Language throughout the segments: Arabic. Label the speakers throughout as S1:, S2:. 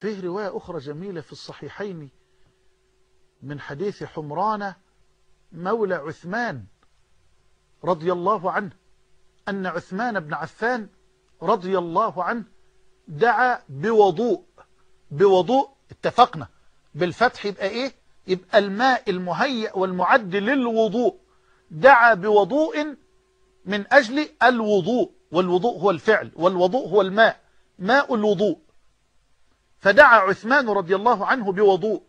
S1: فيه رواية أخرى جميلة في الصحيحين من حديث حمران مولى عثمان رضي الله عنه أن عثمان بن عفان رضي الله عنه دعا بوضوء بوضوء اتفقنا بالفتح يبقى إيه؟ يبقى الماء المهيأ والمعد للوضوء دعا بوضوء من أجل الوضوء والوضوء هو الفعل والوضوء هو الماء ماء الوضوء. فدعا عثمان رضي الله عنه بوضوء.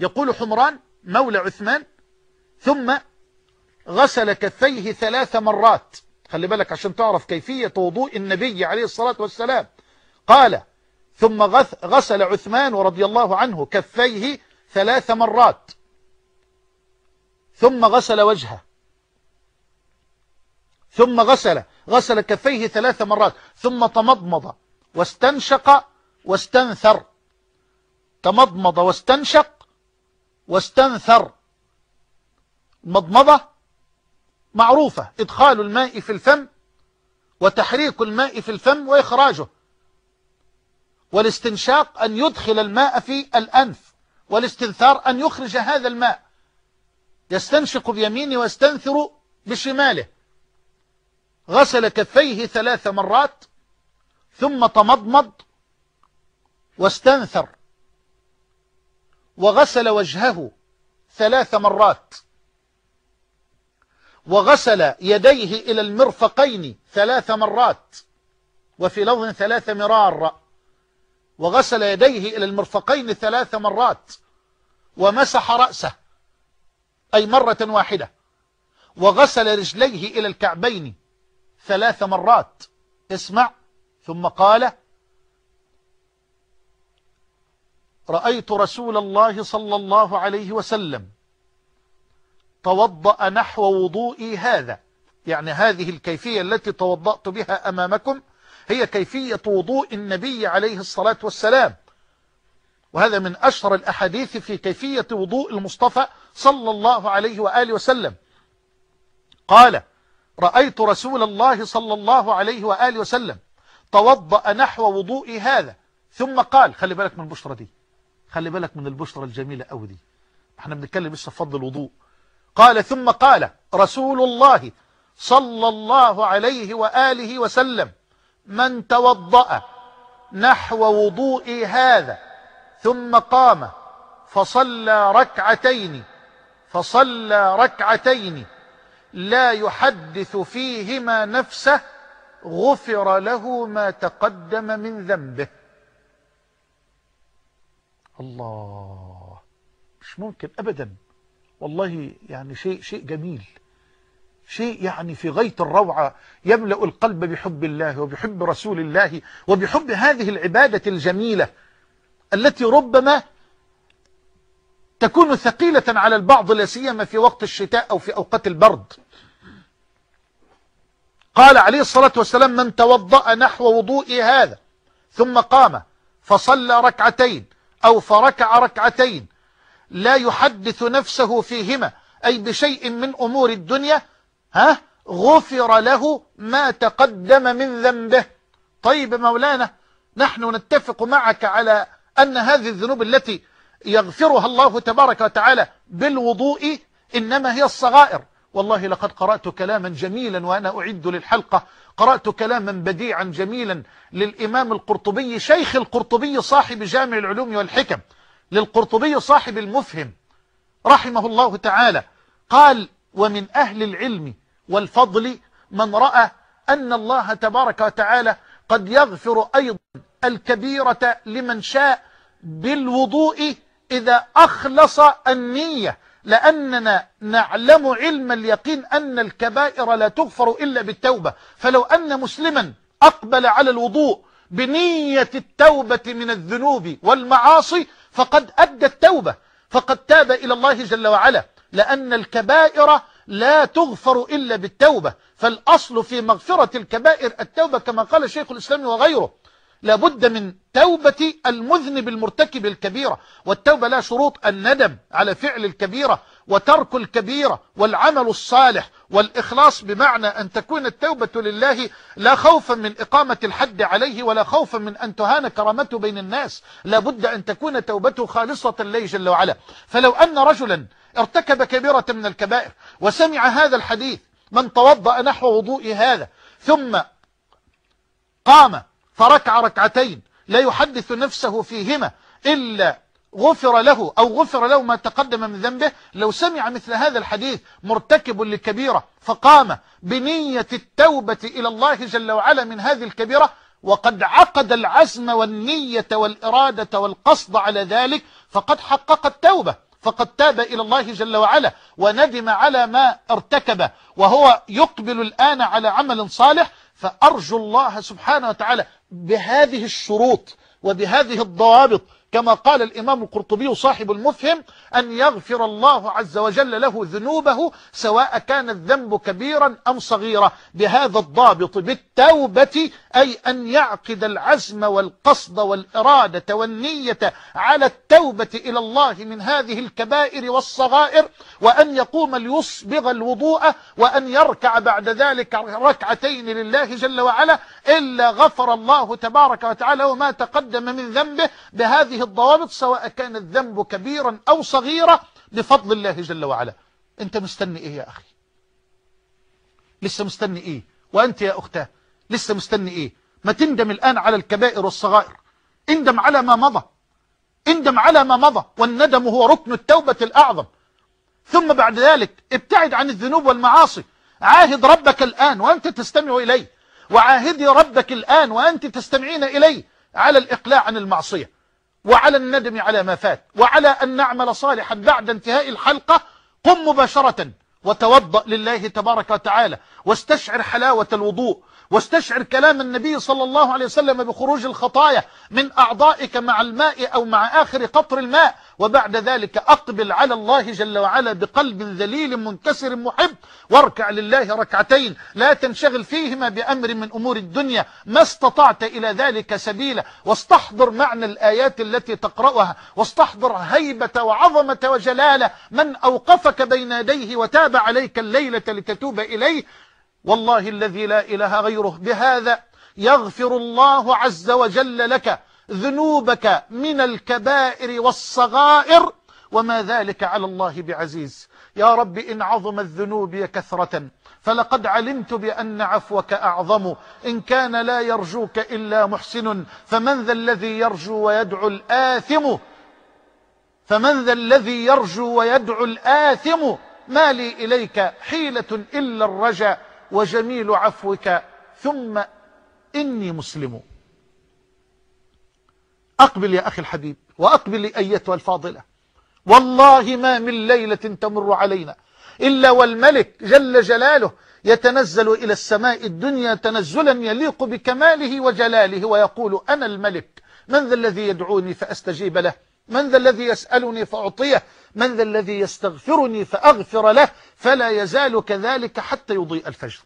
S1: يقول حمران مولى عثمان ثم غسل كفيه ثلاث مرات. خلي بالك عشان تعرف كيفية وضوء النبي عليه الصلاة والسلام. قال ثم غسل عثمان رضي الله عنه كفيه ثلاث مرات. ثم غسل وجهه. ثم غسل غسل كفيه ثلاث مرات. ثم تمضمض واستنشق واستنثر. تمضمض واستنشق واستنثر. المضمضة معروفة إدخال الماء في الفم وتحريك الماء في الفم وإخراجه. والاستنشاق أن يدخل الماء في الأنف والاستنثار أن يخرج هذا الماء. يستنشق بيمينه ويستنثر بشماله. غسل كفيه ثلاث مرات ثم تمضمض واستنثر وغسل وجهه ثلاث مرات وغسل يديه إلى المرفقين ثلاث مرات وفي لفظ ثلاث مرار وغسل يديه إلى المرفقين ثلاث مرات ومسح رأسه أي مرة واحدة وغسل رجليه إلى الكعبين ثلاث مرات اسمع ثم قال رأيت رسول الله صلى الله عليه وسلم توضأ نحو وضوئي هذا. يعني هذه الكيفية التي توضأت بها أمامكم هي كيفية وضوء النبي عليه الصلاة والسلام. وهذا من أشهر الأحاديث في كيفية وضوء المصطفى صلى الله عليه وآله وسلم. قال رأيت رسول الله صلى الله عليه وآله وسلم توضأ نحو وضوء هذا. ثم قال خلي بالك من البشرة دي خلي بالك من البشرة الجميلة أو دي. إحنا بنتكلم لسه فضل الوضوء. قال ثم قال رسول الله صلى الله عليه وآله وسلم من توضأ نحو وضوء هذا ثم قام فصلى ركعتين فصلى ركعتين لا يحدث فيهما نفسه غفر له ما تقدم من ذنبه. الله. مش ممكن أبدا. والله يعني شيء شيء جميل. شيء يعني في غاية الروعة يملأ القلب بحب الله وبحب رسول الله وبحب هذه العبادة الجميلة التي ربما تكون ثقيلة على البعض لا سيما في وقت الشتاء أو في أوقات البرد. قال عليه الصلاة والسلام من توضأ نحو وضوء هذا ثم قام فصلى ركعتين أو فركع ركعتين لا يحدث نفسه فيهما أي بشيء من أمور الدنيا ها؟ غفر له ما تقدم من ذنبه. طيب مولانا نحن نتفق معك على أن هذه الذنوب التي يغفرها الله تبارك وتعالى بالوضوء إنما هي الصغائر. والله لقد قرأت كلاما جميلا وأنا أعد للحلقة. قرأت كلاما بديعا جميلا للإمام القرطبي شيخ القرطبي صاحب جامع العلوم والحكم للقرطبي صاحب المفهم رحمه الله تعالى. قال ومن أهل العلم والفضل من رأى أن الله تبارك وتعالى قد يغفر أيضا الكبيرة لمن شاء بالوضوء إذا أخلص النية لأننا نعلم علم اليقين أن الكبائر لا تغفر إلا بالتوبة. فلو أن مسلما أقبل على الوضوء بنية التوبة من الذنوب والمعاصي فقد أدى التوبة فقد تاب إلى الله جل وعلا. لأن الكبائر لا تغفر إلا بالتوبة. فالأصل في مغفرة الكبائر التوبة كما قال شيخ الإسلام وغيره. لابد من توبة المذنب المرتكب الكبيرة والتوبة لا شروط الندم على فعل الكبيرة وترك الكبيرة والعمل الصالح والإخلاص بمعنى أن تكون التوبة لله لا خوفا من إقامة الحد عليه ولا خوفا من أن تهان كرامته بين الناس. لابد أن تكون توبته خالصة لله جل وعلا. فلو أن رجلا ارتكب كبيرة من الكبائر وسمع هذا الحديث من توضأ نحو وضوء هذا ثم قام فركع ركعتين لا يحدث نفسه فيهما إلا غفر له أو غفر له ما تقدم من ذنبه. لو سمع مثل هذا الحديث مرتكب لكبيرة فقام بنية التوبة إلى الله جل وعلا من هذه الكبيرة وقد عقد العزم والنية والإرادة والقصد على ذلك فقد حقق التوبة فقد تاب إلى الله جل وعلا وندم على ما ارتكب وهو يقبل الآن على عمل صالح فأرجو الله سبحانه وتعالى بهذه الشروط وبهذه الضوابط كما قال الإمام القرطبي صاحب المفهم أن يغفر الله عز وجل له ذنوبه سواء كان الذنب كبيرا أم صغيرا. بهذا الضابط بالتوبة أي أن يعقد العزم والقصد والإرادة والنية على التوبة إلى الله من هذه الكبائر والصغائر وأن يقوم ليصبغ الوضوء وأن يركع بعد ذلك ركعتين لله جل وعلا إلا غفر الله تبارك وتعالى وما تقدم من ذنبه بهذه الضوابط سواء كان الذنب كبيرا أو صغيرا بفضل الله جل وعلا. أنت مستني إيه يا أخي؟ لسه مستني إيه؟ وأنت يا أختاه لسه مستني إيه؟ ما تندم الآن على الكبائر والصغائر. اندم على ما مضى. اندم على ما مضى. والندم هو ركن التوبة الأعظم. ثم بعد ذلك ابتعد عن الذنوب والمعاصي. عاهد ربك الآن وأنت تستمع إليه. وعاهدي ربك الآن وأنت تستمعين إليه على الإقلاع عن المعصية وعلى الندم على ما فات وعلى أن نعمل صالحا بعد انتهاء الحلقة. قم مباشرة وتوضأ لله تبارك وتعالى واستشعر حلاوة الوضوء واستشعر كلام النبي صلى الله عليه وسلم بخروج الخطايا من أعضائك مع الماء أو مع آخر قطر الماء. وبعد ذلك أقبل على الله جل وعلا بقلب ذليل منكسر محب واركع لله ركعتين لا تنشغل فيهما بأمر من أمور الدنيا. ما استطعت إلى ذلك سبيلا. واستحضر معنى الآيات التي تقرأها واستحضر هيبة وعظمة وجلالة. من أوقفك بين يديه وتاب عليك الليلة لتتوب إليه والله الذي لا إله غيره. بهذا يغفر الله عز وجل لك. ذنوبك من الكبائر والصغائر وما ذلك على الله بعزيز. يا رب إن عظم الذنوب كثرة فلقد علمت بأن عفوك أعظم. إن كان لا يرجوك إلا محسن فمن ذا الذي يرجو ويدعو الآثم؟ فمن ذا الذي يرجو ويدعو الآثم؟ ما لي إليك حيلة إلا الرجا وجميل عفوك ثم إني مسلم. أقبل يا أخي الحبيب وأقبل أيتها الفاضلة. والله ما من ليلة تمر علينا إلا والملك جل جلاله يتنزل إلى السماء الدنيا تنزلا يليق بكماله وجلاله ويقول أنا الملك. من ذا الذي يدعوني فأستجيب له؟ من ذا الذي يسألني فأعطيه؟ من ذا الذي يستغفرني فأغفر له؟ فلا يزال كذلك حتى يضيء الفجر.